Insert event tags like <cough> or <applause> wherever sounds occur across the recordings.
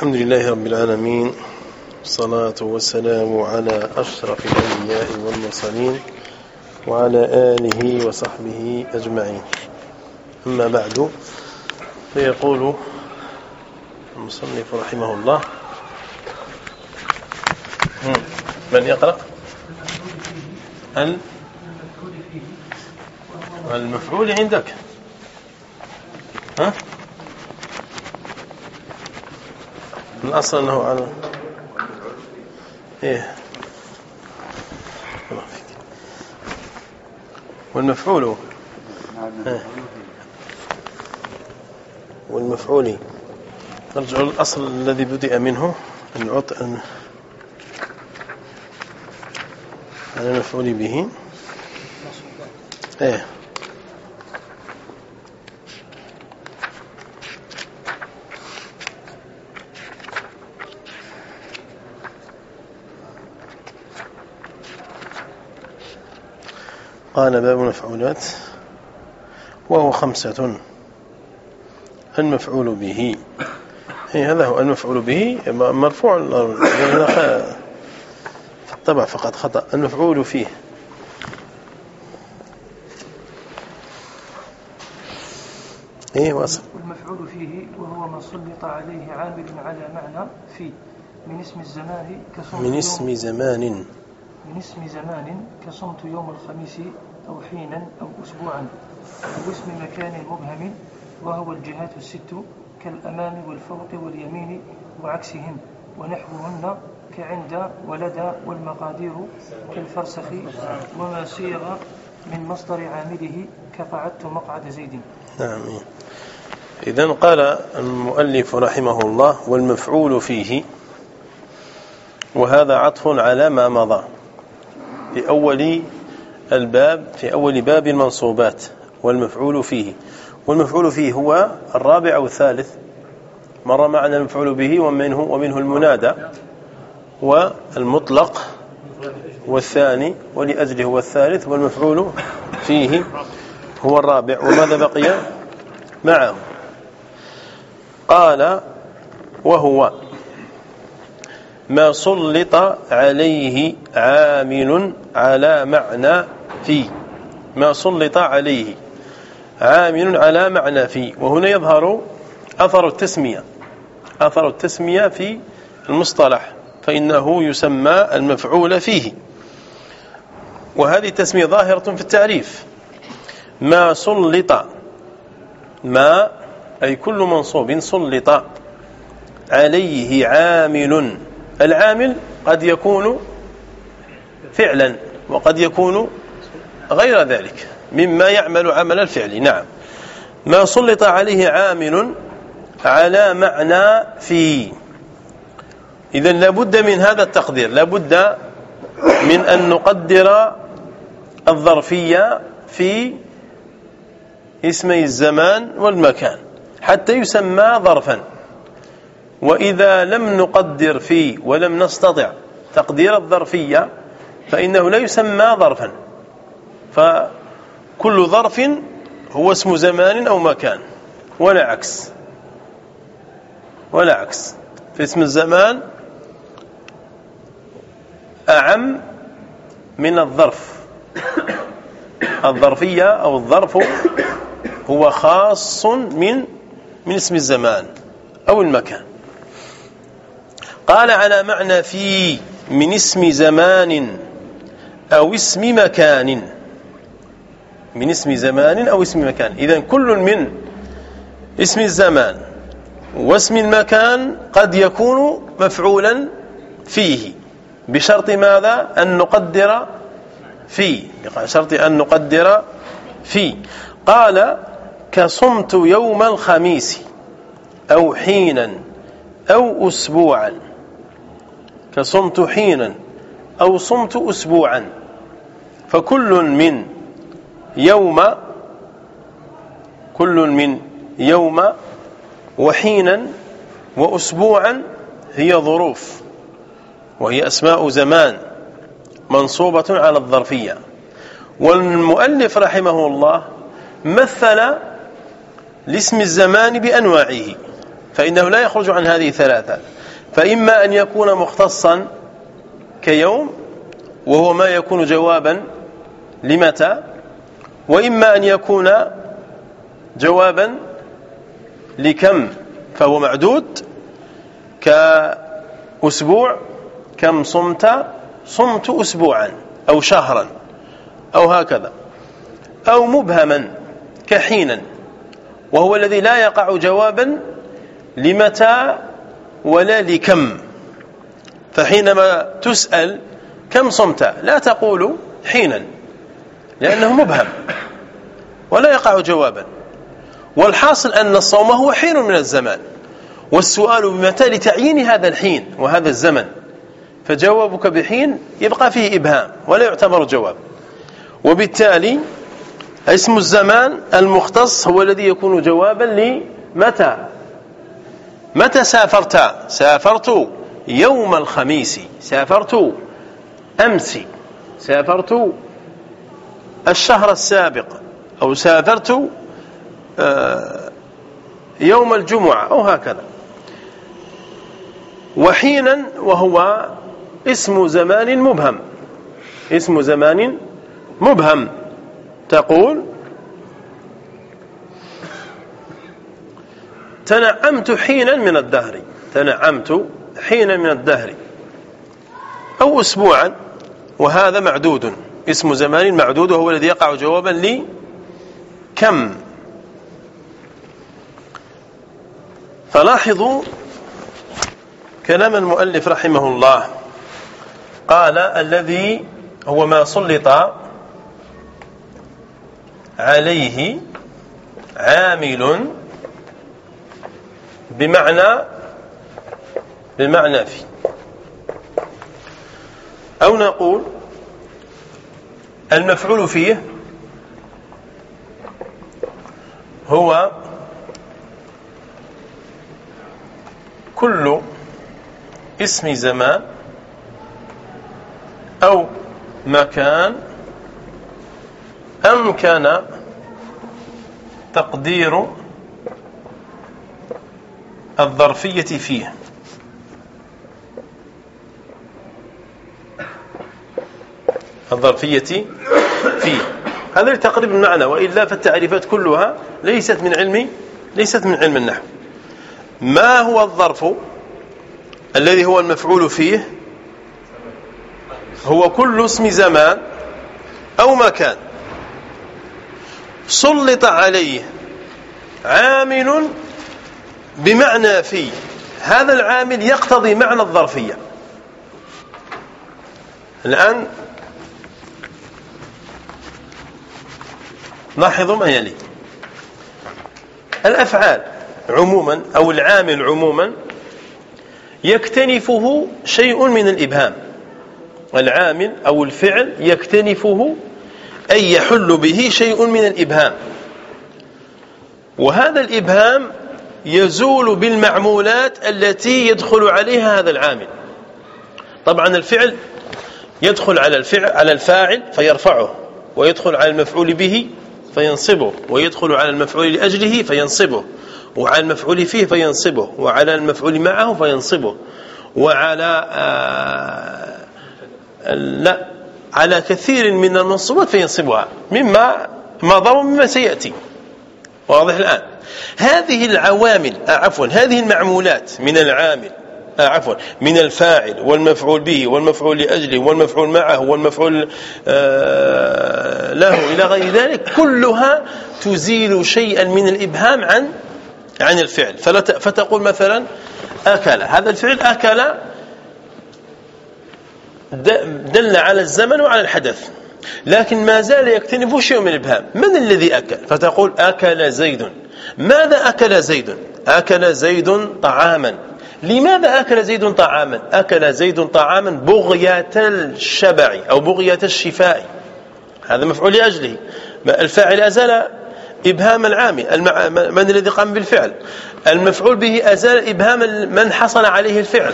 الحمد لله رب العالمين والصلاة والسلام على أشرف الأنبياء والمرسلين وعلى آله وصحبه أجمعين. أما بعد فيقول المصنف رحمه الله من يقرأ؟ المفعول عندك. ها؟ الأصل أنه على إيه. والمفعول إيه. والمفعول. نرجع للأصل الذي بدأ منه. العطء على المفعول به إيه قال باب المفعولات وهو خمسة. المفعول به. إيه هذا هو المفعول به مرفوع. في الطبع فقط خطأ. المفعول فيه. إيه واصل. المفعول فيه وهو ما سلط عليه عامل على معنى في من اسم الزمان كصمت من اسم زمان. من اسم زمان كصمت يوم الخميس أو حينا أو أسبوعا أو اسم مكان مبهم وهو الجهات الست كالأمام والفوق واليمين وعكسهم ونحوهن كعند ولدى والمقادير كالفرسخ وما سيغ من مصدر عامله كقعدت مقعد زيد. نعم. إذا قال المؤلف رحمه الله والمفعول فيه وهذا عطف على ما مضى. في أول الباب في أول باب المنصوبات والمفعول فيه. والمفعول فيه هو الرابع أو الثالث. مر معنا المفعول به ومنه ومنه المنادى والمطلق والثاني ولأجله هو الثالث والمفعول فيه هو الرابع. وماذا بقي معه؟ قال وهو ما سلط عليه عامل على معنى في ما سلط عليه. عامل على معنى في وهنا يظهر أثر التسمية. أثر التسمية في المصطلح. فإنه يسمى المفعول فيه. وهذه التسمية ظاهرة في التعريف. ما سلط. ما أي كل منصوب سلط. عليه عامل. العامل قد يكون فعلا وقد يكون غير ذلك. مما يعمل عمل الفعل. نعم. ما سلط عليه عامل على معنى في. إذا لابد من هذا التقدير. لابد من أن نقدر الظرفية في اسمي الزمان والمكان. حتى يسمى ظرفا. وإذا لم نقدر فيه ولم نستطع تقدير الظرفية فإنه لا يسمى ظرفا. فكل ظرف هو اسم زمان أو مكان ولا عكس. ولا عكس. في اسم الزمان أعم من الظرف. الظرفية أو الظرف هو خاص من من اسم الزمان أو المكان. قال على معنى في من اسم زمان أو اسم مكان. من اسم زمان أو اسم مكان. إذا كل من اسم الزمان واسم المكان قد يكون مفعولا فيه. بشرط ماذا؟ أن نقدر فيه. بشرط أن نقدر فيه. قال كصمت يوم الخميس أو حينا أو أسبوعا. كصمت حينا أو صمت أسبوعا. فكل من يوم كل من يوم وحينا وأسبوعا هي ظروف وهي أسماء زمان منصوبة على الظرفية. والمؤلف رحمه الله مثل لاسم الزمان بأنواعه فإنه لا يخرج عن هذه ثلاثة. فإما أن يكون مختصا كيوم وهو ما يكون جوابا لمتى؟ وإما أن يكون جوابا لكم فهو معدود كأسبوع كم صمت؟ صمت أسبوعا أو شهرا أو هكذا أو مبهما كحينا وهو الذي لا يقع جوابا لمتى ولا لكم. فحينما تسأل كم صمت؟ لا تقول حينا. لأنه مبهم ولا يقع جوابا. والحاصل أن الصوم هو حين من الزمان والسؤال بمتى لتعيين هذا الحين وهذا الزمن فجوابك بحين يبقى فيه إبهام ولا يعتبر جواب. وبالتالي اسم الزمان المختص هو الذي يكون جوابا لمتى؟ متى سافرت؟ سافرت يوم الخميس سافرت أمس سافرت الشهر السابق أو سافرت آه، يوم الجمعة أو هكذا. وحينا وهو اسم زمان مبهم. اسم زمان مبهم. تقول تنعمت حينا من الدهر. تنعمت حينا من الدهر. أو أسبوعا وهذا معدود. اسم زمان معدود وهو الذي يقع جوابا لي. كم؟ فلاحظوا كلام المؤلف رحمه الله. قال الذي هو ما سلط عليه عامل بمعنى بمعنى في أو نقول المفعول فيه هو كل اسم زمان أو مكان أمكن تقدير الظرفية فيه. الظرفية فيه. هذا تقريب المعنى وإلا فالتعريفات كلها ليست من علم ليست من علم النحو. ما هو الظرف الذي هو المفعول فيه؟ هو كل اسم زمان أو مكان. سلط عليه عامل بمعنى في هذا العامل يقتضي معنى الظرفية. الآن لاحظوا ما يلي. الأفعال عموما أو العامل عموما يكتنفه شيء من الإبهام. العامل أو الفعل يكتنفه أي يحل به شيء من الإبهام. وهذا الإبهام يزول بالمعمولات التي يدخل عليها هذا العامل. طبعا الفعل يدخل على الفعل على الفاعل فيرفعه ويدخل على المفعول به فينصبه ويدخل على المفعول لأجله فينصبه وعلى المفعول فيه فينصبه وعلى المفعول معه فينصبه وعلى آه لا على كثير من المنصوبات فينصبها مما مضى ومما سيأتي. واضح الآن. هذه العوامل آه، عفوا هذه المعمولات من العامل عفوا من الفاعل والمفعول به والمفعول لأجله والمفعول معه والمفعول آه، له إلى غير ذلك كلها تزيل شيئا من الإبهام عن عن الفعل. فتقول مثلا أكل. هذا الفعل أكل دل على الزمن وعلى الحدث. لكن ما زال يكتنف شيء من الإبهام. من الذي أكل؟ فتقول أكل زيد. ماذا أكل زيد؟ أكل زيد طعاما. لماذا أكل زيد طعاما؟ أكل زيد طعاما بغية الشبع أو بغية الشفاء. هذا مفعول لأجله. الفاعل أزال إبهام العامل من الذي قام بالفعل؟ المفعول به أزال إبهام من حصل عليه الفعل.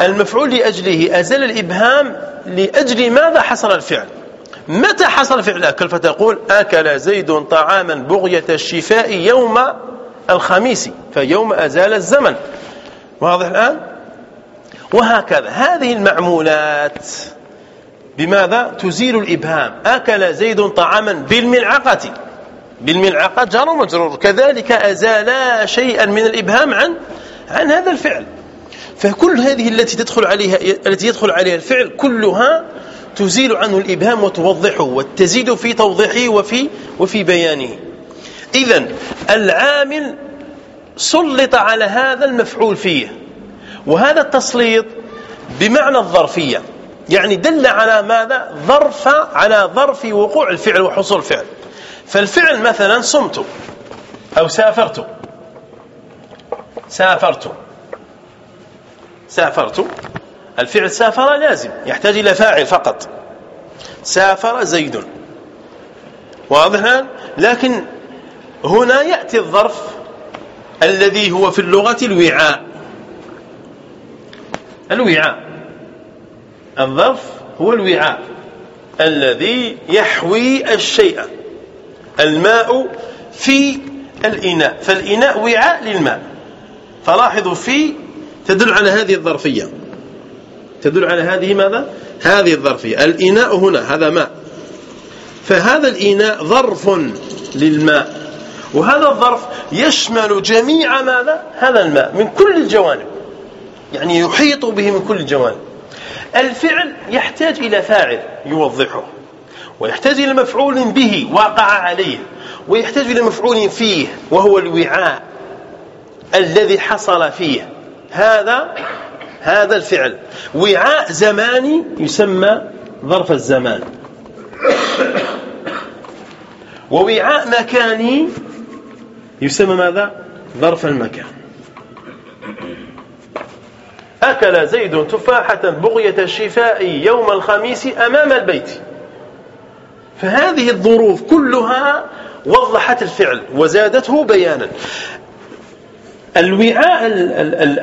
المفعول لأجله أزال الإبهام لأجل ماذا حصل الفعل؟ متى حصل فعل أكل فتقول أكل زيد طعاما بغية الشفاء يوم الخميس فيوم أزال الزمن. واضح الآن؟ وهكذا. هذه المعمولات بماذا؟ تزيل الإبهام. أكل زيد طعاما بالملعقة. بالملعقة جار ومجرور. كذلك أزالا شيئا من الإبهام عن عن هذا الفعل. فكل هذه التي تدخل عليها التي يدخل عليها الفعل كلها تزيل عنه الإبهام وتوضحه وتزيد في توضيحه وفي وفي بيانه. إذا العامل سلط على هذا المفعول فيه. وهذا التسليط بمعنى الظرفية. يعني دل على ماذا؟ ظرف على ظرف وقوع الفعل وحصول الفعل. فالفعل مثلا صمت أو سافرت. سافرت. سافرت. الفعل سافر لازم يحتاج إلى فاعل فقط. سافر زيد. واضح لكن هنا يأتي الظرف الذي هو في اللغة الوعاء. الوعاء. الظرف هو الوعاء. الذي يحوي الشيء. الماء في الإناء. فالإناء وعاء للماء. فلاحظوا في تدل على هذه الظرفية. تدل على هذه ماذا؟ هذه الظرفية. الإناء هنا هذا ماء. فهذا الإناء ظرف للماء. وهذا الظرف يشمل جميع ماذا هذا الماء من كل الجوانب. يعني يحيط به من كل الجوانب. الفعل يحتاج إلى فاعل يوضحه ويحتاج إلى مفعول به واقع عليه ويحتاج إلى مفعول فيه وهو الوعاء الذي حصل فيه. هذا هذا الفعل. وعاء زماني يسمى ظرف الزمان. ووعاء مكاني يسمى ماذا؟ ظرف المكان. أكل زيد تفاحة بغية الشفاء يوم الخميس أمام البيت. فهذه الظروف كلها وضحت الفعل وزادته بيانا. الوعاء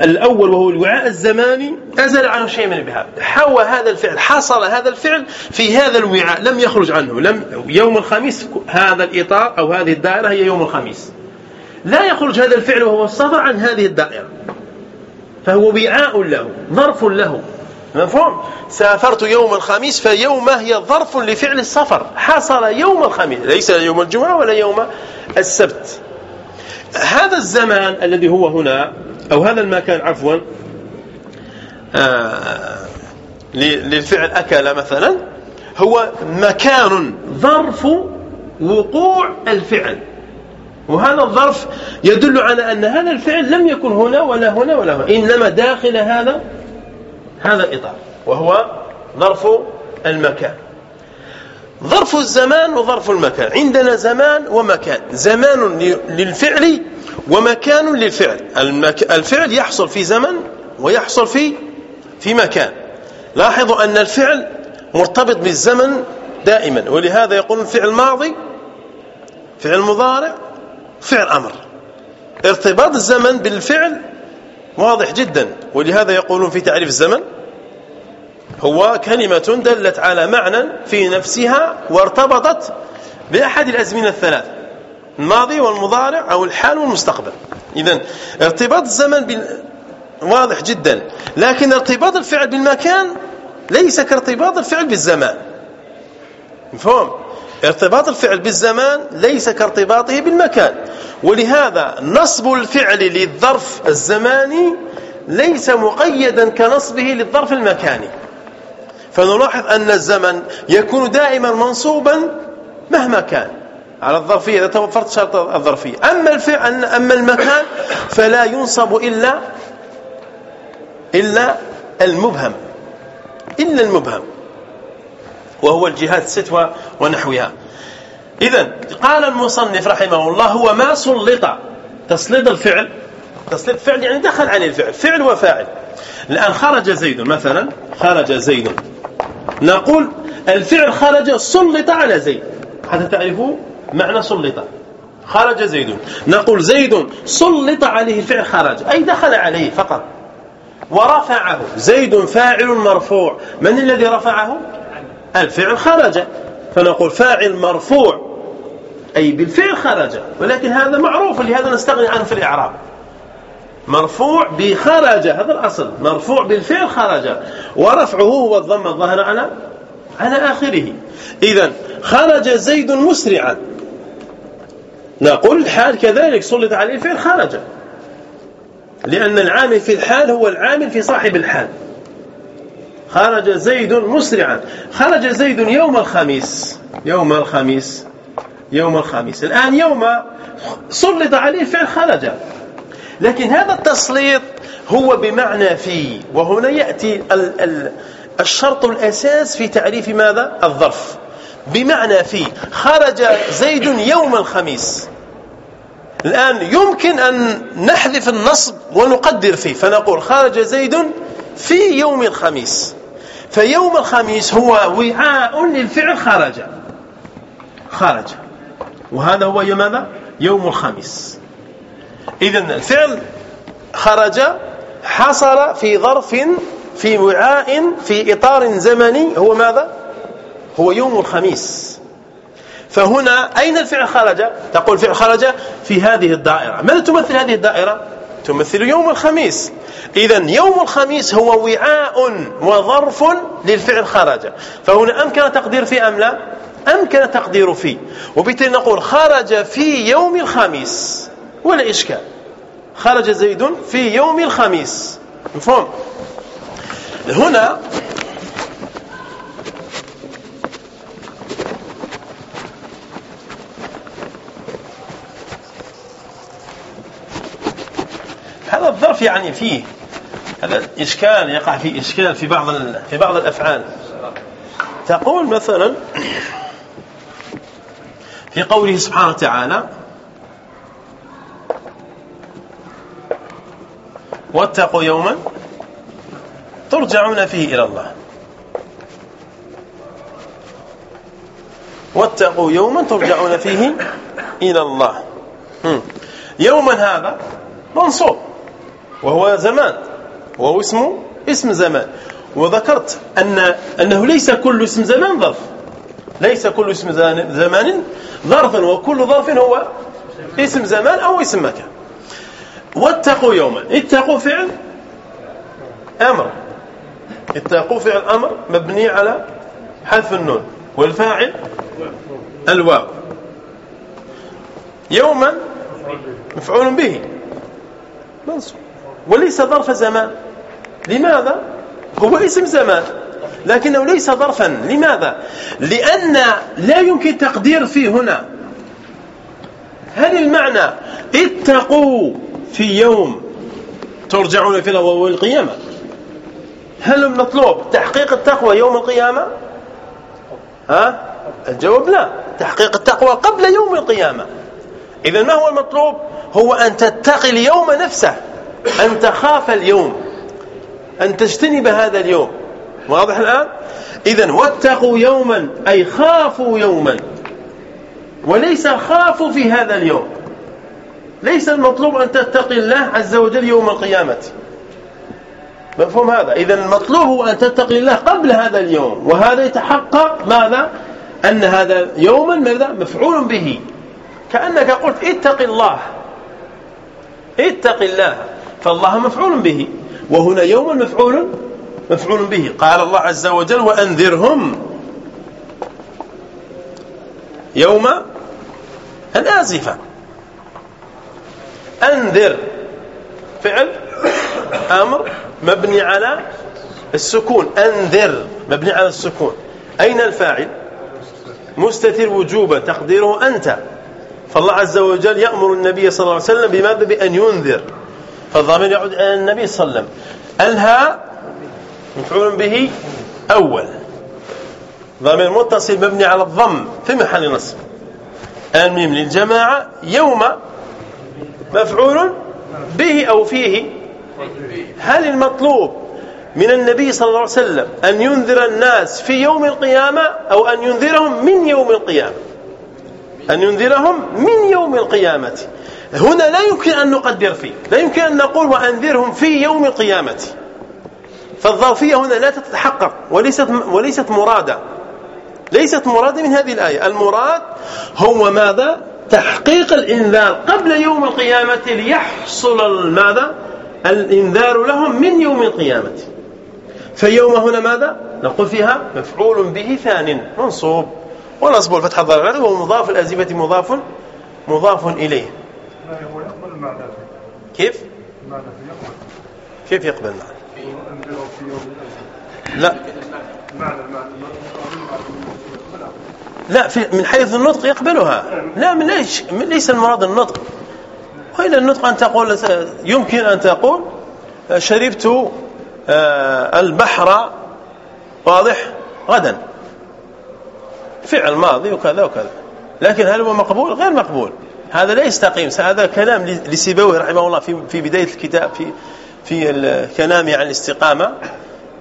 الأول وهو الوعاء الزماني أزل عنه شيء من البهاء. حوى هذا الفعل حصل هذا الفعل في هذا الوعاء لم يخرج عنه لم يوم الخميس هذا الإطار أو هذه الدائرة هي يوم الخميس. لا يخرج هذا الفعل وهو السفر عن هذه الدائرة. فهو وعاء له ظرف له. مفهوم؟ سافرت يوم الخميس فيوم هي ظرف لفعل السفر. حصل يوم الخميس. ليس يوم الجمعة ولا يوم السبت. هذا الزمان الذي هو هنا أو هذا المكان عفوا آه للفعل أكل مثلا هو مكان ظرف وقوع الفعل. وهذا الظرف يدل على أن هذا الفعل لم يكن هنا ولا هنا ولا هنا. إنما داخل هذا هذا الإطار وهو ظرف المكان. ظرف الزمان وظرف المكان. عندنا زمان ومكان. زمان للفعل ومكان للفعل. الفعل يحصل في زمن ويحصل في في مكان. لاحظوا أن الفعل مرتبط بالزمن دائما ولهذا يقول الفعل الماضي فعل مضارع فعل أمر. ارتباط الزمن بالفعل واضح جدا ولهذا يقولون في تعريف الزمن هو كلمة دلت على معنى في نفسها وارتبطت بأحد الأزمنة الثلاث الماضي والمضارع أو الحال والمستقبل. إذا ارتباط الزمن بال... واضح جدا لكن ارتباط الفعل بالمكان ليس كارتباط الفعل بالزمان. مفهوم؟ ارتباط الفعل بالزمان ليس كارتباطه بالمكان. ولهذا نصب الفعل للظرف الزماني ليس مقيدا كنصبه للظرف المكاني. فنلاحظ أن الزمن يكون دائما منصوبا مهما كان. على الظرفية إذا توفرت شرط الظرفية. أما الفعل أما المكان فلا ينصب إلا إلا المبهم. إلا المبهم. وهو الجهات الست ونحوها. إذا قال المصنف رحمه الله هو ما سلط. تسليط الفعل. تسليط الفعل يعني دخل عليه الفعل. فعل وفاعل. الآن خرج زيد مثلا. خرج زيد. نقول الفعل خرج سلط على زيد. حتى تعرفوا معنى سلط. خرج زيد. نقول زيد سلط عليه الفعل خرج. أي دخل عليه فقط. ورفعه. زيد فاعل مرفوع. من الذي رفعه؟ الفعل خرج. فنقول فاعل مرفوع. أي بالفعل خرج. ولكن هذا معروف لهذا نستغني عنه في الإعراب. مرفوع بخرج هذا الأصل. مرفوع بالفعل خرج. ورفعه هو الضم الظاهر على على آخره. إذا خرج زيد مسرعا. نقول الحال كذلك سلط عليه الفعل خرج. لأن العامل في الحال هو العامل في صاحب الحال. خرج زيد مسرعا. خرج زيد يوم الخميس. يوم الخميس. يوم الخميس. الآن يوم سلط عليه الفعل خرج. لكن هذا التسليط هو بمعنى في وهنا يأتي الشرط الأساس في تعريف ماذا؟ الظرف. بمعنى في خرج زيد يوم الخميس. الآن يمكن أن نحذف النصب ونقدر فيه. فنقول خرج زيد في يوم الخميس. فيوم الخميس هو وعاء للفعل خرج. خرج. وهذا هو ماذا؟ يوم الخميس. إذا الفعل خرج حصل في ظرف في وعاء في إطار زمني هو ماذا؟ هو يوم الخميس. فهنا أين الفعل خرج؟ تقول الفعل خرج في هذه الدائرة. ماذا تمثل هذه الدائرة؟ تمثل يوم الخميس. إذا يوم الخميس هو وعاء وظرف للفعل خرج. فهنا أمكن تقدير في أم لا؟ أمكن تقدير في. وبالتالي نقول خرج في يوم الخميس. ولا إشكال. خرج زيد في يوم الخميس. مفهوم؟ هنا هذا الظرف يعني فيه هذا إشكال يقع فيه إشكال في بعض في بعض الأفعال. تقول مثلا في قوله سبحانه وتعالى واتقوا يوما ترجعون فيه إلى الله. واتقوا يوما ترجعون فيه إلى الله. يوما هذا منصوب. وهو زمان وهو اسمه اسم زمان. وذكرت أن أنه ليس كل اسم زمان ظرف. ليس كل اسم زمان ظرفا وكل ظرف هو اسم زمان أو اسم مكان. واتقوا يوما. اتقوا فعل أمر. اتقوا فعل أمر مبني على حذف النون والفاعل الواو. يوما مفعول به. منصوب. وليس ظرف زمان. لماذا؟ هو اسم زمان. لكنه ليس ظرفا. لماذا؟ لأن لا يمكن تقدير فيه هنا. هل المعنى اتقوا في يوم ترجعون في الأول القيامة؟ هل المطلوب تحقيق التقوى يوم القيامة؟ ها؟ الجواب لا. تحقيق التقوى قبل يوم القيامة. إذا ما هو المطلوب؟ هو أن تتقي اليوم نفسه. أن تخاف اليوم أن تجتنب هذا اليوم. واضح الآن؟ إذا واتقوا يوما أي خافوا يوما. وليس خافوا في هذا اليوم. ليس المطلوب أن تتقي الله عز وجل يوم القيامة. مفهوم هذا؟ إذا المطلوب هو أن تتقي الله قبل هذا اليوم. وهذا يتحقق ماذا؟ أن هذا يوما ماذا؟ مفعول به. كأنك قلت اتق الله. اتق الله. فالله مفعول به. وهنا يوما مفعول مفعول به. قال الله عز وجل وأنذرهم. يوم الآزفة. أنذر. فعل أمر مبني على السكون. أنذر مبني على السكون. أين الفاعل؟ مستتر وجوبا تقديره أنت. فالله عز وجل يأمر النبي صلى الله عليه وسلم بماذا؟ بأن ينذر. فالضمير يعود إلى النبي صلى الله عليه وسلم. الها مفعول به أول. ضمير متصل مبني على الضم في محل نصب. الميم للجماعة يوم مفعول به أو فيه. هل المطلوب من النبي صلى الله عليه وسلم أن ينذر الناس في يوم القيامة أو أن ينذرهم من يوم القيامة؟ أن ينذرهم من يوم القيامة. هنا لا يمكن أن نقدر فيه. لا يمكن أن نقول وأنذرهم في يوم القيامة. فالظرفية هنا لا تتحقق وليست, وليست مرادة. ليست مراد من هذه الآية. المراد هو ماذا؟ تحقيق الإنذار قبل يوم القيامة ليحصل ماذا؟ الإنذار لهم من يوم القيامة. فيوم هنا ماذا؟ نقول فيها مفعول به ثان منصوب. ونصب الفتح الظاهر وهو مضاف الأزمة مضاف مضاف إليه. كيف؟ كيف يقبل؟ معنى لا. لا في من حيث النطق يقبلها. لا من ليش ليس المراد النطق. وإلى النطق أن تقول يمكن أن تقول شربت آه، البحر واضح غدا. فعل ماضي وكذا وكذا. لكن هل هو مقبول؟ غير مقبول. هذا لا يستقيم. هذا كلام لسيبويه رحمه الله في في بداية الكتاب في في الكلام عن الاستقامة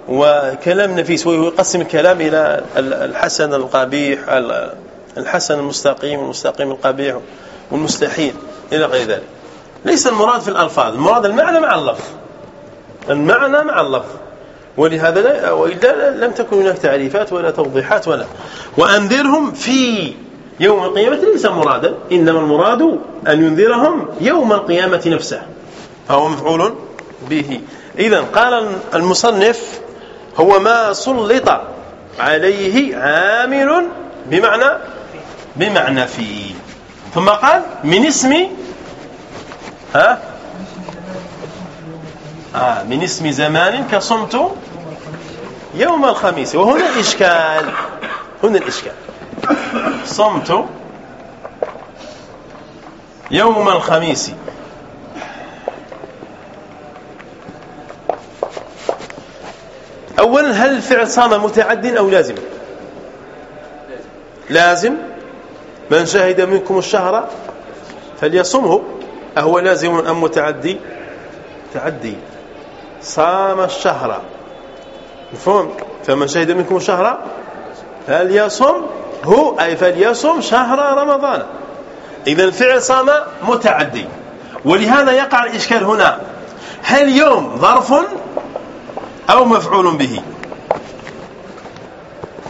وكلام نفيس وهو يقسم الكلام إلى الحسن القبيح الحسن المستقيم والمستقيم القبيح والمستحيل إلى غير ذلك. ليس المراد في الألفاظ المراد المعنى مع اللفظ. المعنى مع اللفظ. ولهذا لا وإلا لم تكن هناك تعريفات ولا توضيحات ولا. وأنذرهم في يوم القيامة ليس مرادا إنما المراد أن ينذرهم يوم القيامة نفسه. فهو مفعول به. إذا قال المصنف هو ما سلط عليه عامل بمعنى بمعنى في ثم قال من اسم ها؟ آه من اسم زمان كصمت يوم الخميس. وهنا الإشكال هنا الإشكال صمت يوم الخميس. أولا هل الفعل صام متعد أو لازم؟ لازم. من شهد منكم الشهر فليصمه. أهو لازم أم متعدي؟ تعدي. صام الشهر. مفهوم؟ فمن شهد منكم الشهر فليصم. هو أي فليصم شهر رمضان. إذا الفعل صام متعدي. ولهذا يقع الإشكال هنا. هل يوم ظرف أو مفعول به؟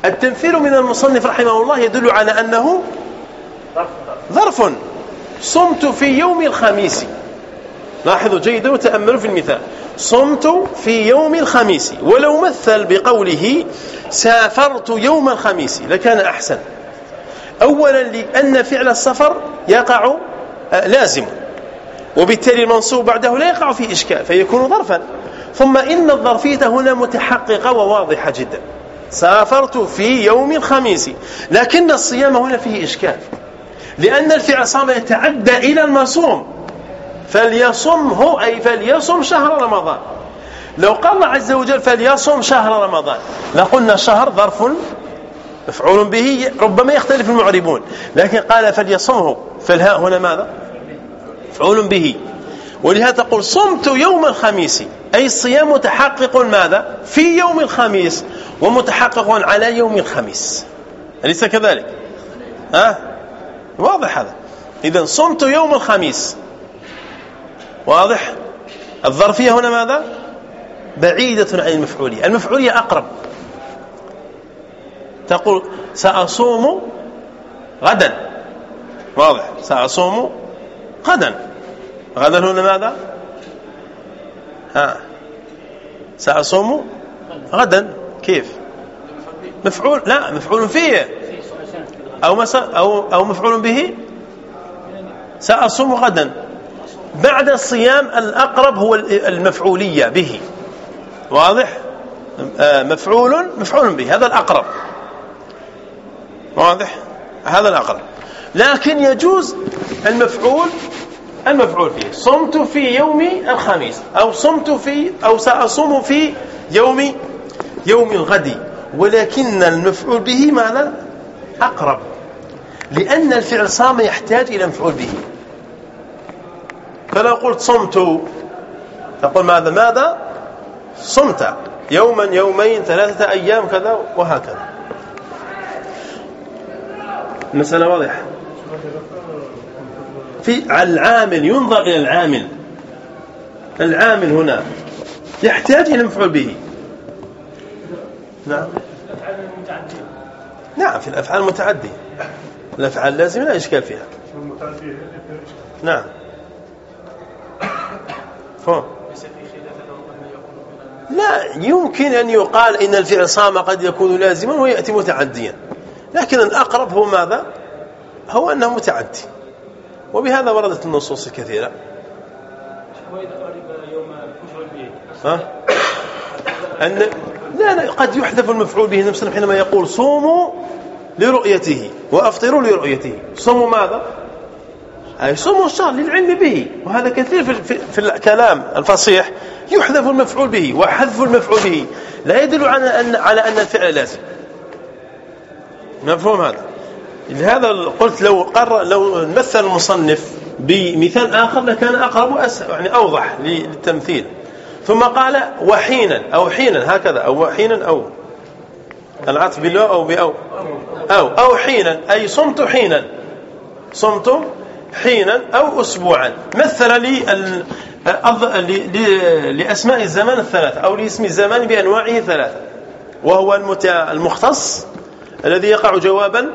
التمثيل من المصنف رحمه الله يدل على أنه ظرف. صمت في يوم الخميس. لاحظوا جيدا وتأملوا في المثال. صمت في يوم الخميس ولو مثل بقوله سافرت يوم الخميس لكان أحسن. أولا لأن فعل السفر يقع آه، لازم. وبالتالي المنصوب بعده لا يقع في إشكال فيكون ظرفا. ثم إن الظرفية هنا متحققة وواضحة جدا. سافرت في يوم الخميس لكن الصيام هنا فيه إشكال. لأن الفعل صام يتعدى إلى المصوم. فليصمه أي فليصم شهر رمضان. لو قال الله عز وجل فليصم شهر رمضان لقلنا شهر ظرف مفعول به ربما يختلف المعربون لكن قال فليصمه. فالهاء هنا ماذا؟ مفعول به. ولهذا تقول صمت يوم الخميس أي الصيام متحقق ماذا؟ في يوم الخميس ومتحقق على يوم الخميس. أليس كذلك؟ ها؟ واضح هذا. إذا صمت يوم الخميس. واضح؟ الظرفية هنا ماذا؟ بعيدة عن المفعولية. المفعولية أقرب. تقول سأصوم غدا. واضح. سأصوم غدا. غدا هنا ماذا؟ ها. سأصوم غدا. كيف؟ مفعول لا مفعول فيه. أو, مسا أو, أو مفعول به؟ سأصوم غدا. بعد الصيام الأقرب هو المفعولية به. واضح؟ آه، مفعول مفعول به. هذا الأقرب. واضح؟ هذا الأقرب. لكن يجوز المفعول المفعول فيه. صمت في يوم الخميس أو صمت في أو سأصوم في يوم يوم الغد. ولكن المفعول به ماذا أقرب. لأن الفعل صام يحتاج إلى مفعول به. فلو قلت صمت. تقول ماذا ماذا؟ صمت. يوما يومين ثلاثة أيام كذا وهكذا. المسألة واضحة. في العامل ينظر إلى العامل. العامل هنا يحتاج إلى مفعول به. نعم. نعم في الأفعال المتعدية. الأفعال اللازمة لا إشكال فيها. نعم. لا يمكن أن يقال إن الفعل صام قد يكون لازما ويأتي متعديا. لكن الأقرب هو ماذا؟ هو أنه متعدي. وبهذا وردت النصوص الكثيرة. ها؟ أن لا, لا قد يحذف المفعول به نفسه حينما يقول صوموا لرؤيته وأفطروا لرؤيته. صوموا ماذا؟ صوموا الشهر للعلم به. وهذا كثير في, في, في الكلام الفصيح يحذف المفعول به وحذف المفعول به. لا يدل على أن, على أن الفعل لازم. مفهوم هذا؟ لهذا قلت لو قرر لو مثل المصنف بمثال آخر لكان أقرب يعني أوضح للتمثيل. ثم قال وحينا أو حينا هكذا أو حينا أو العطف بالله أو بأو. أو أو حينا أي صمت حينا. صمت حينا أو أسبوعا. مثل لي لأسماء الزمان الثلاثة أو لاسم الزمان بأنواعه ثلاثة. وهو المختص الذي يقع جوابا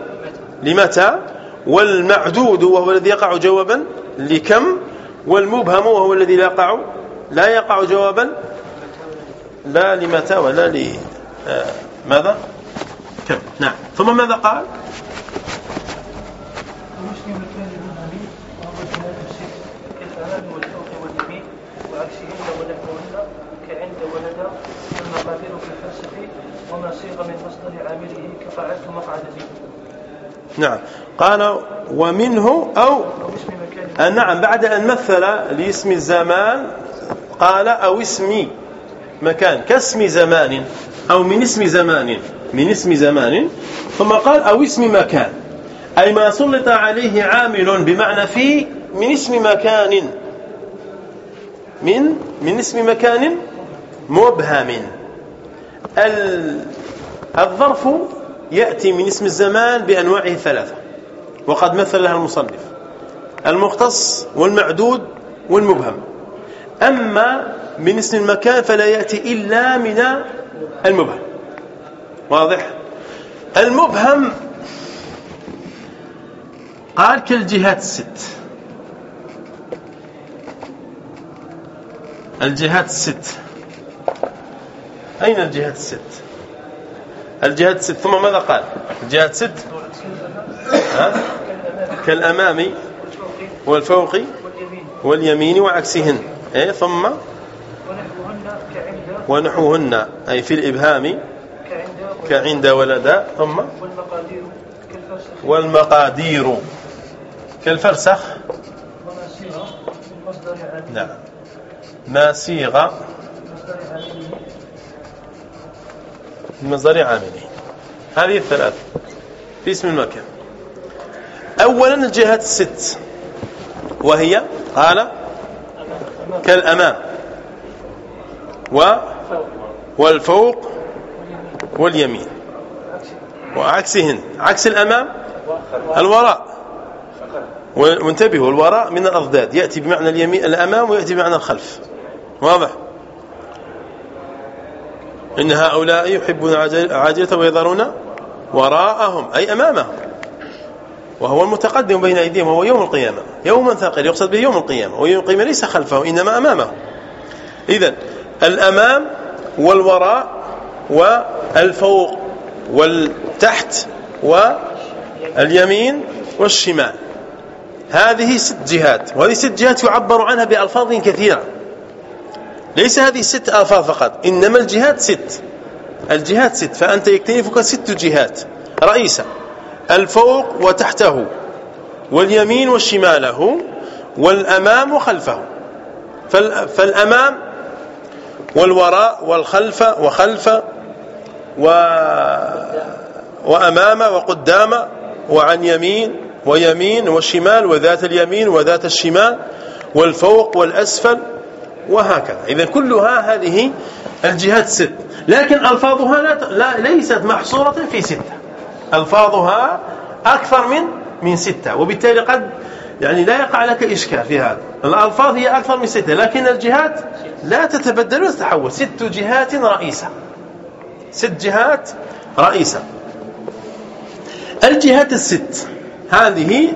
لمتى؟ والمعدود وهو الذي يقع جوابا لكم. والمبهم وهو الذي لا يقع لا يقع جوابا لا لمتى ولا ل آه، كم؟ نعم. ثم ماذا قال؟ وما صيغ من مصدر عامله كفعلت مقعدتي نعم. قال ومنه أو آه نعم بعد أن مثل لاسم الزمان قال أو اسم مكان كاسم زمان أو من اسم زمان من اسم زمان ثم قال أو اسم مكان. أي ما سلط عليه عامل بمعنى في من اسم مكان من من اسم مكان مبهم. الظرف يأتي من اسم الزمان بأنواعه ثلاثة. وقد مثل لها المصنف. المختص والمعدود والمبهم. أما من اسم المكان فلا يأتي إلا من المبهم. واضح؟ المبهم قال كالجهات الست. الجهات الست. أين الجهات الست؟ الجهات الست ثم ماذا قال؟ الجهات الست؟ ها؟ كالأمام والفوق واليمين وعكسهن. إيه ثم؟ ونحوهن أي في الإبهام كعند ولدا ثم؟ والمقادير. كالفرسخ. نعم. ما صيغ المصدر عامله هذه الثلاث. في اسم المكان. أولا الجهات الست. وهي قال كالأمام. و والفوق واليمين. وعكسهن. عكس الأمام الوراء. وانتبهوا الوراء من الأضداد. يأتي بمعنى اليمين الأمام ويأتي بمعنى الخلف. واضح؟ إن هؤلاء يحبون عاجلة ويذرون وراءهم أي أمامهم. وهو المتقدم بين أيديهم وهو يوم القيامة. يوما ثقيل يقصد به يوم القيامة. ويوم القيامة ليس خلفه إنما أمامه. إذا الأمام والوراء والفوق والتحت واليمين والشمال. هذه ست جهات وهذه ست جهات يعبر عنها بألفاظ كثيرة. ليس هذه ست آفاق فقط إنما الجهات ست. الجهات ست فأنت يكتنفك ست جهات. رئيسة الفوق وتحته واليمين وشماله والأمام وخلفه فالأمام والوراء والخلف وخلف و وأمام وقدام وعن يمين ويمين وشمال وذات اليمين وذات الشمال والفوق والأسفل وهكذا. إذا كلها هذه الجهات ست. لكن ألفاظها لا, ليست محصورة في ستة. ألفاظها أكثر من من ستة. وبالتالي قد يعني لا يقع لك إشكال في هذا. الألفاظ هي أكثر من ستة. لكن الجهات لا تتبدل وتتحول ست جهات رئيسة. ست جهات رئيسة. الجهات الست. هذه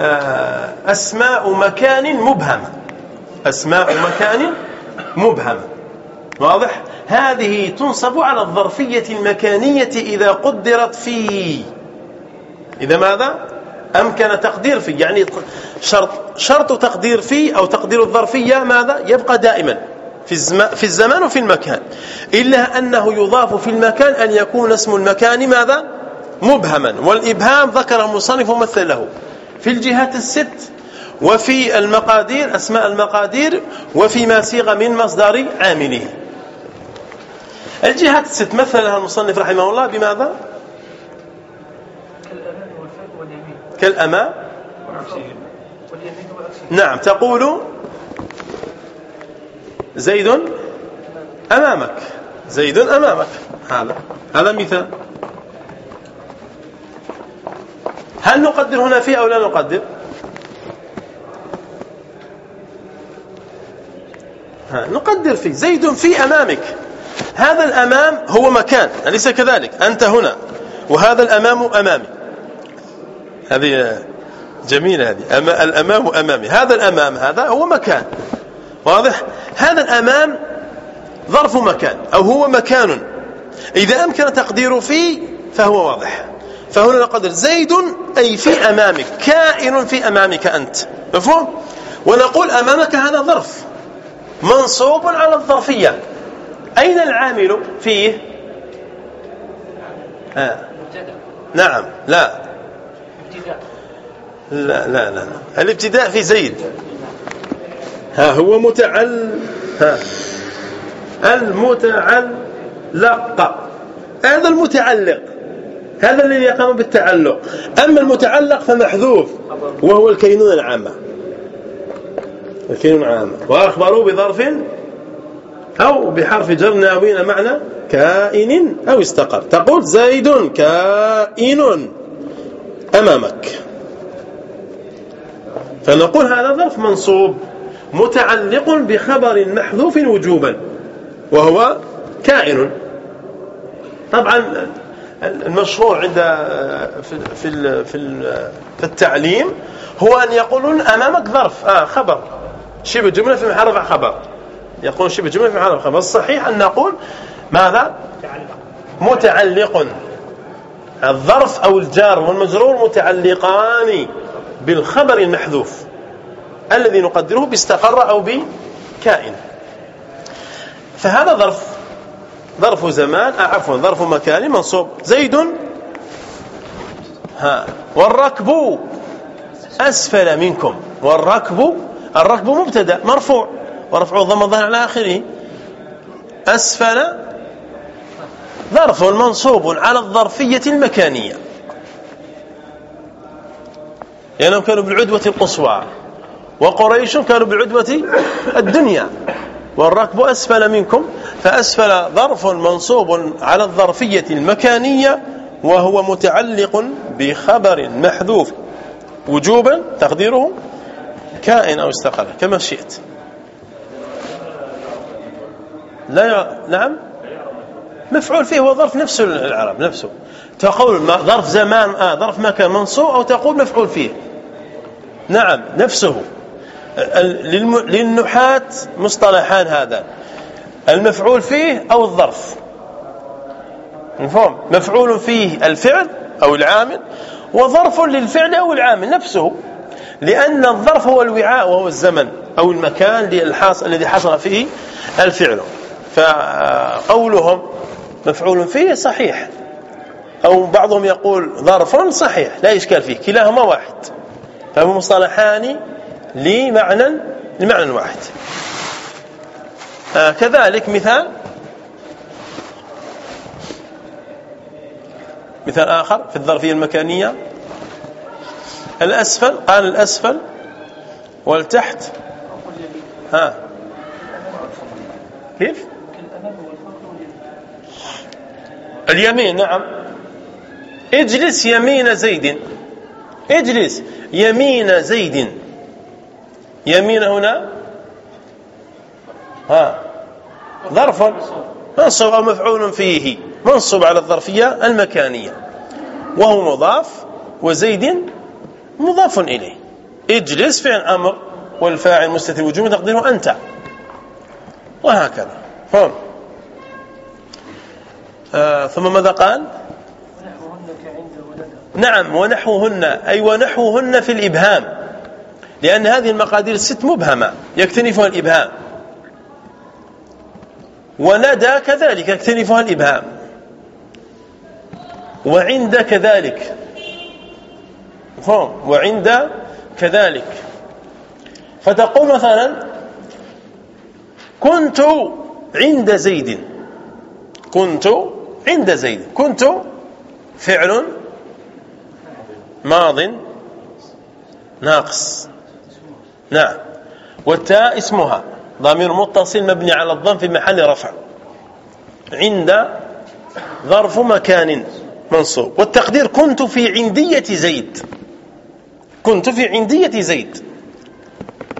آه، أسماء مكان مبهمة. أسماء مكان مبهمة واضح؟ هذه تنصب على الظرفية المكانية إذا قدرت في. إذا ماذا؟ أمكن تقدير في يعني شرط, شرط تقدير في أو تقدير الظرفية ماذا؟ يبقى دائما في, الزمان وفي المكان. إلا أنه يضاف في المكان أن يكون اسم المكان ماذا؟ مبهما. والإبهام ذكر المصنف مثل له في الجهات الست وفي المقادير أسماء المقادير وفي ما سيغ من مصدر عامله. الجهات الست مثلها المصنف رحمه الله بماذا؟ كالأمام نعم تقول زيد أمامك. زيد أمامك. هذا هذا مثال. هل نقدر هنا فيه أو لا نقدر؟ نقدر فيه زيد في أمامك. هذا الأمام هو مكان أليس كذلك؟ أنت هنا وهذا الأمام أمامي. هذه جميلة هذه. الأمام أمامي. هذا الأمام هذا هو مكان. واضح؟ هذا الأمام ظرف مكان أو هو مكان. إذا أمكن تقدير فيه فهو واضح. فهنا نقدر. زيد أي في أمامك كائن في أمامك أنت. مفهوم؟ ونقول أمامك هذا ظرف. منصوب على الظرفية. أين العامل فيه؟ آه. نعم لا. لا لا لا. الابتداء في زيد. ها هو متعل. ها. المتعلق. هذا المتعلق. هذا الذي يقام بالتعلق. أما المتعلق فمحذوف وهو الكينون العامة. الكينون العامة وأخبروا بظرف أو بحرف جر ناوين معنى كائن أو استقر. تقول زيد كائن أمامك. فنقول هذا ظرف منصوب متعلق بخبر محذوف وجوبا وهو كائن. طبعا المشروع عند في في في التعليم هو أن يقولون أمامك ظرف آه خبر. شبه جمله في محل رفع خبر. يقول شبه جمله في محل رفع خبر. الصحيح أن نقول ماذا؟ متعلق. الظرف أو الجار والمجرور متعلقان بالخبر المحذوف الذي نقدره باستقر أو بكائن. فهذا ظرف ظرف زمان آه، عفوا ظرف مكان منصوب. زيد. ها والركب أسفل منكم. والركب الركب مبتدأ مرفوع. ورفع ضم الظهر على آخره. أسفل. ظرف منصوب على الظرفية المكانية. لأنهم كانوا بالعدوة القصوى. وقريش كانوا بالعدوة الدنيا. والركب أسفل منكم. فأسفل ظرف منصوب على الظرفية المكانية وهو متعلق بخبر محذوف. وجوبا تقديره كائن أو استقر كما شئت. لا ي... نعم؟ مفعول فيه هو ظرف نفسه العرب نفسه. تقول ظرف زمان آه ظرف مكان منصوب أو تقول مفعول فيه. نعم نفسه. للنحاة مصطلحان هذا المفعول فيه أو الظرف. مفهوم؟ مفعول فيه الفعل أو العامل وظرف للفعل أو العامل نفسه. لأن الظرف هو الوعاء وهو الزمن أو المكان الذي حصل فيه الفعل. فقولهم مفعول فيه صحيح. أو بعضهم يقول ظرف صحيح لا إشكال فيه كلاهما واحد. فهما مصطلحان لمعنى لمعنى واحد. آه كذلك مثال مثال آخر في الظرفية المكانية. الأسفل قال الأسفل والتحت. ها. كيف؟ اليمين نعم. اجلس يمين زيد. اجلس يمين زيد. يمين هنا. ها. ظرف. منصوب أو مفعول فيه. منصوب على الظرفية المكانية. وهو مضاف. وزيد مضاف إليه. اجلس فعل أمر والفاعل مستتر وجوب تقديره أنت. وهكذا. فهم. آه ثم ماذا قال؟ نعم ونحوهن أي ونحوهن في الإبهام. لأن هذه المقادير الست مبهمة. يكتنفها الإبهام. وندى كذلك يكتنفها الإبهام. وعند كذلك. وعند كذلك. فتقول مثلا كنت عند زيد. كنت عند زيد. كنت فعل ماض ناقص. نعم. والتاء اسمها. ضمير متصل مبني على الضم في محل رفع. عند ظرف مكان منصوب. والتقدير كنت في عندية زيد. كنت في عندية زيد.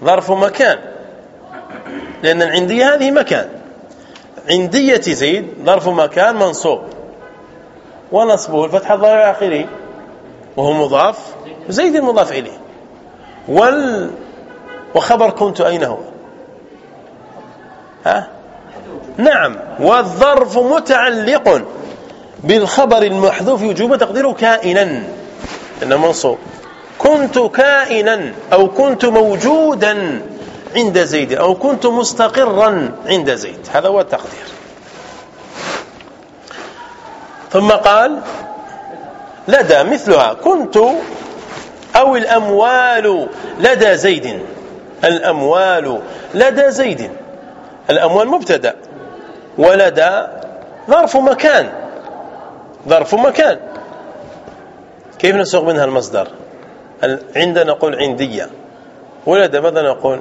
ظرف مكان. لأن العندية هذه مكان. عندية زيد ظرف مكان منصوب. ونصبه الفتح الظاهر آخره. وهو مضاف زيد مضاف إليه. وال وخبر كنت أين هو؟ ها؟ نعم. والظرف متعلق بالخبر المحذوف وجوب تقديره كائنا. انه منصوب. كنت كائنا أو كنت موجودا عند زيد أو كنت مستقرا عند زيد. هذا هو التقدير. ثم قال لدى مثلها. كنت أو الأموال لدى زيد. الأموال لدى زيد. الأموال مبتدأ ولدى ظرف مكان. ظرف مكان. كيف نسوق منها المصدر؟ عند نقول عندية. ولد ماذا نقول؟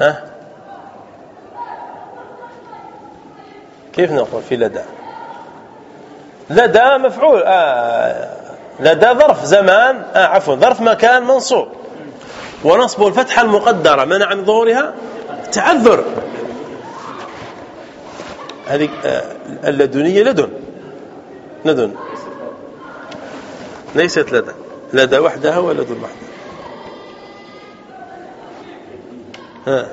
ها؟ كيف نقول في لدى؟ لدى مفعول. آه لدى ظرف زمان. آه عفوا ظرف مكان منصوب. ونصب الفتحة المقدرة. منع من ظهورها؟ تعذر. هذه آه اللدنية لدن. لدن. ليست لدى وحدها ولدن وحدها ها.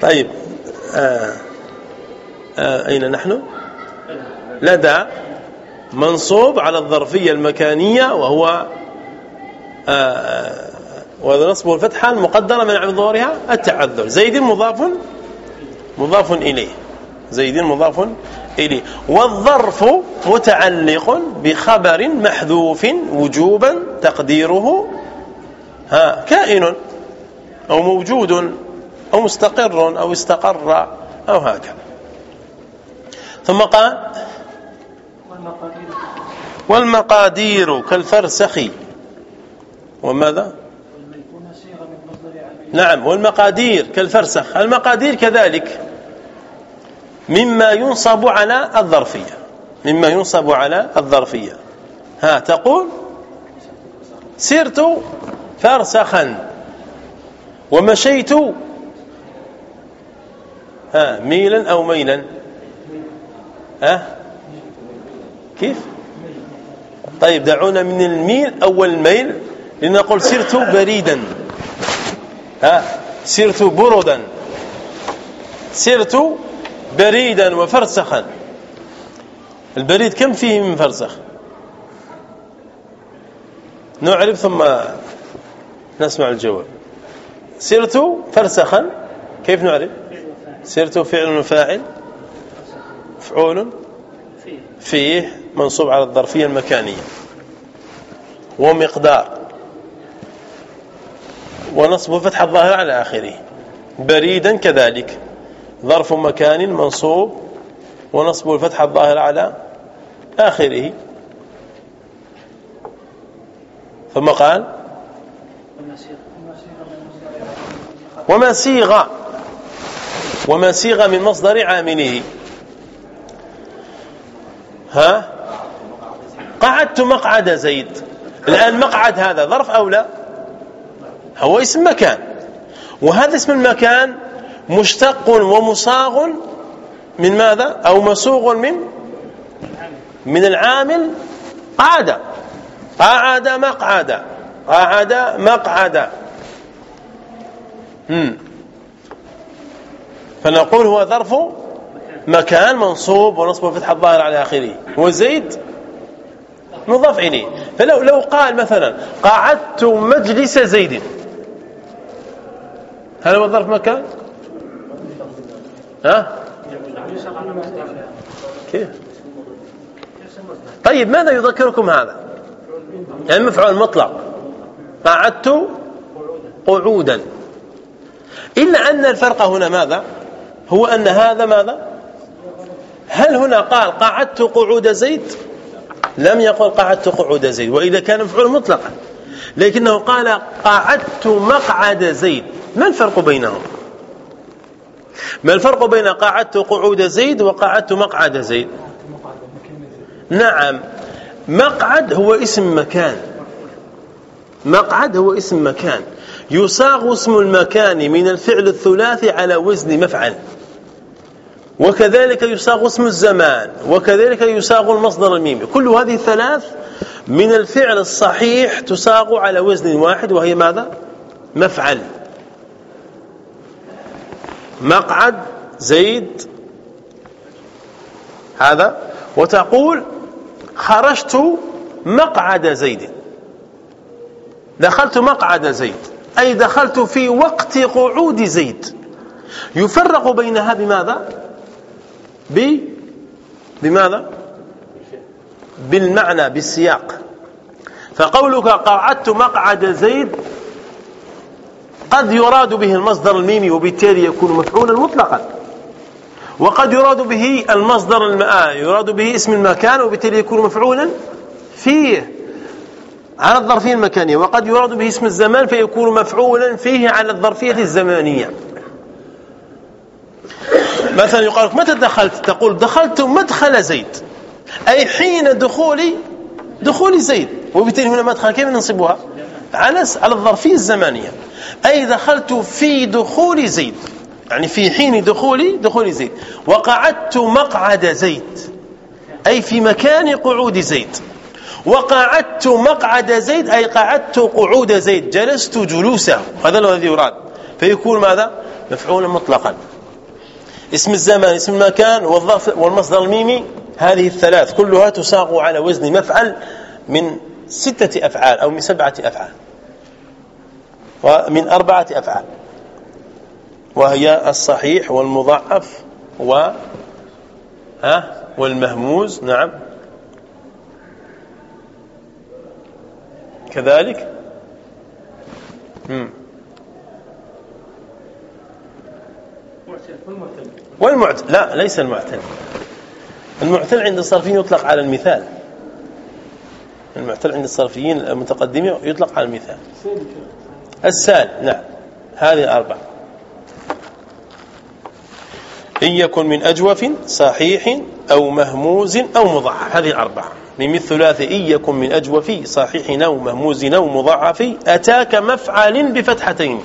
<laughs> طيب آه آه أين نحن؟ لدى منصوب على الظرفية المكانية وهو آه ونصبه الفتحة المقدرة من عن ظهورها التعذر. زيد مضاف مضاف إليه. زيد مضاف إليه والظرف متعلق بخبر محذوف وجوبا تقديره. ها كائن أو موجود أو مستقر أو استقر أو هكذا. ثم قال والمقادير كالفرسخ. وماذا؟ نعم والمقادير كالفرسخ. المقادير كذلك. مما ينصب على الظرفية. مما ينصب على الظرفية. ها تقول سرت فرسخا ومشيت ها ميلا أو ميلا. ها؟ كيف؟ طيب دعونا من الميل أول الميل لنقول سرت بريدا. ها؟ سرت بردا سرت بريدا وفرسخا. البريد كم فيه من فرسخ؟ نعرف ثم نسمع الجواب. سرت فرسخا كيف نعرف؟ سرت فعل وفاعل؟ مفعول؟ فيه منصوب على الظرفية المكانية. ومقدار. ونصب فتح الظاهر على آخره. بريدا كذلك. ظرف مكان منصوب ونصب الفتح الظاهر على آخره. ثم قال وما سيغ وما سيغ من مصدر عامله. ها؟ قعدت مقعد زيد. الآن مقعد هذا ظرف أو لا؟ هو اسم مكان. وهذا اسم المكان مشتق ومصاغ من ماذا؟ أو مسوغ من؟ من العامل قعد قعد مقعد قعد مقعد فنقول هو ظرف مكان منصوب ونصب فتح الظاهر على آخره. وزيد مضاف اليه فلو لو قال مثلا قعدت مجلس زيد. هل هو ظرف مكان؟ ها؟ كيف؟ طيب ماذا يذكركم هذا؟ يعني مفعول مطلق. قعدت قعودا. إلا أن الفرق هنا ماذا؟ هو أن هذا ماذا؟ هل هنا قال قعدت قعود زيد؟ لم يقل قعدت قعود زيد وإذا كان مفعول مطلقا. لكنه قال قعدت مقعد زيد. ما الفرق بينهم؟ ما الفرق بين قعدت قعود زيد وقعدت مقعد زيد؟ نعم. مقعد هو اسم مكان. مقعد هو اسم مكان. يصاغ اسم المكان من الفعل الثلاثي على وزن مفعل. وكذلك يصاغ اسم الزمان. وكذلك يصاغ المصدر الميمي كل هذه الثلاث من الفعل الصحيح تصاغ على وزن واحد وهي ماذا؟ مفعل. مقعد زيد هذا. وتقول خرجت مقعد زيد. دخلت مقعد زيد. أي دخلت في وقت قعود زيد. يفرق بينها بماذا؟ ب؟ بماذا؟ بالمعنى بالسياق. فقولك قعدت مقعد زيد قد يراد به المصدر الميمي وبالتالي يكون مفعولا مطلقا. وقد يراد به المصدر المآ يراد به اسم المكان وبالتالي يكون مفعولا فيه. على الظرفية المكانية. وقد يراد به اسم الزمان فيكون مفعولا فيه على الظرفية الزمانية. مثلا يقال لك متى دخلت؟ تقول دخلت مدخل زيد. أي حين دخولي دخول زيد. وبالتالي هنا مدخل كيف ننصبها؟ على على الظرفية الزمانية. أي دخلت في دخول زيد. يعني في حين دخولي دخول زيد. وقعدت مقعد زيد. أي في مكان قعود زيد. وقعدت مقعد زيد أي قعدت قعود زيد. جلست جلوسه. هذا الذي يراد. فيكون ماذا؟ مفعولا مطلقا. اسم الزمان اسم المكان والظرف والمصدر الميمي هذه الثلاث كلها تساق على وزن مفعل من ستة أفعال أو من سبعة أفعال. ومن أربعة أفعال. وهي الصحيح والمضاعف و ها والمهموز نعم. كذلك؟ والمعتل. لا ليس المعتل. المعتل عند الصرفيين يطلق على المثال. المعتل عند الصرفيين المتقدمين يطلق على المثال. السال نعم. هذه أربعة. إن يكن من أجوف صحيح أو مهموز أو مضاعف هذه الأربعة من الثلاث إن يكن من أجوف صحيح أو مهموز أو مضاعف أتاك مفعل بفتحتين.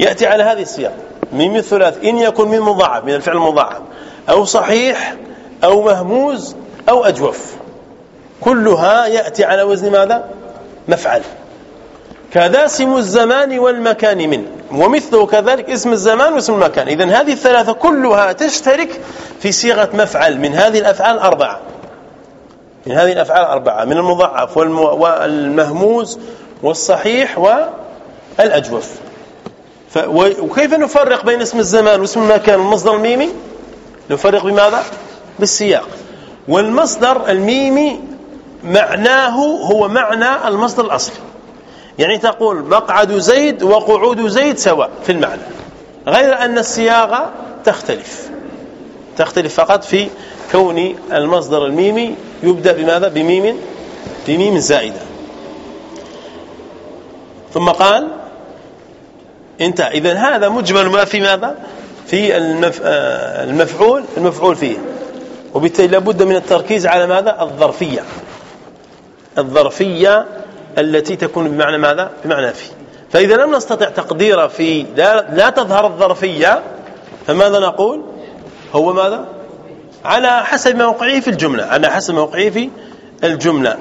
يأتي على هذه السياق. من الثلاث إن يكن من مضاعف من الفعل المضاعف أو صحيح أو مهموز أو أجوف. كلها يأتي على وزن ماذا؟ مفعل. كذا اسم الزمان والمكان من. ومثله كذلك اسم الزمان واسم المكان. إذن هذه الثلاثة كلها تشترك في صيغة مفعل من هذه الأفعال الأربعة من هذه الأفعال الأربعة من المضاعف والمهموز والصحيح والأجوف. وكيف نفرق بين اسم الزمان واسم المكان؟ والمصدر الميمي؟ نفرق بماذا؟ بالسياق. والمصدر الميمي معناه هو معنى المصدر الأصلي. يعني تقول مقعد زيد وقعود زيد سواء في المعنى. غير أن الصياغة تختلف. تختلف فقط في كون المصدر الميمي يبدأ بماذا؟ بميم بميم زائدة. ثم قال انتهى إذا هذا مجمل ما في ماذا؟ في المف... آه، المفعول المفعول فيه. وبالتالي لابد من التركيز على ماذا؟ الظرفية. الظرفية التي تكون بمعنى ماذا؟ بمعنى في. فإذا لم نستطع تقدير في لا, لا تظهر الظرفية فماذا نقول؟ هو ماذا؟ على حسب موقعه في الجملة على حسب موقعه في الجملة.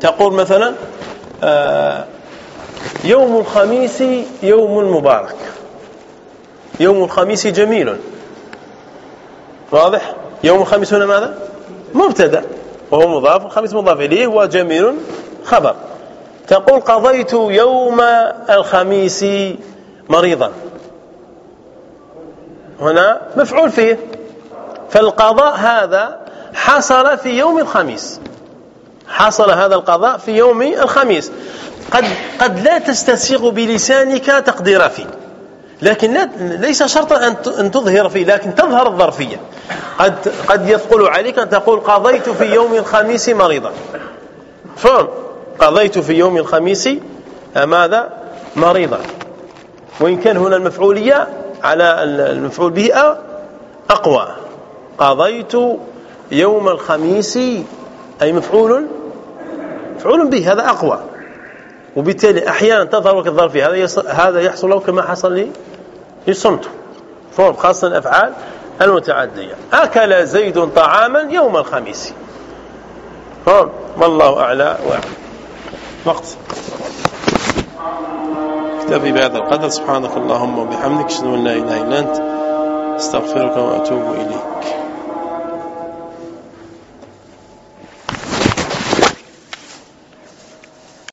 تقول مثلا آه، يوم الخميس يوم مبارك. يوم الخميس جميل. واضح؟ يوم الخميس هنا ماذا؟ مبتدأ. وهو مضاف الخميس مضاف إليه وجميل خبر. تقول قضيت يوم الخميس مريضا. هنا مفعول فيه. فالقضاء هذا حصل في يوم الخميس. حصل هذا القضاء في يوم الخميس. قد قد لا تستسيغ بلسانك تقدير فيه. لكن لا ليس شرطا أن تظهر فيه لكن تظهر الظرفية. قد قد يثقل عليك أن تقول قضيت في يوم الخميس مريضا. فهم؟ قضيت في يوم الخميس ماذا؟ مريضا. وإن كان هنا المفعولية على المفعول به أقوى. قضيت يوم الخميس أي مفعول؟ مفعول به هذا أقوى. وبالتالي أحيانا تظهر لك الظرفيه هذا هذا يحصل له كما حصل لي لصمت فهم خاصة الأفعال المتعدية. أكل زيد طعاما يوم الخميس. فهم والله أعلى وأعلم. وقت. اكتفي بهذا القدر. سبحانك اللهم وبحمدك أشهد أن لا إله إلا أنت أستغفرك وأتوب إليك.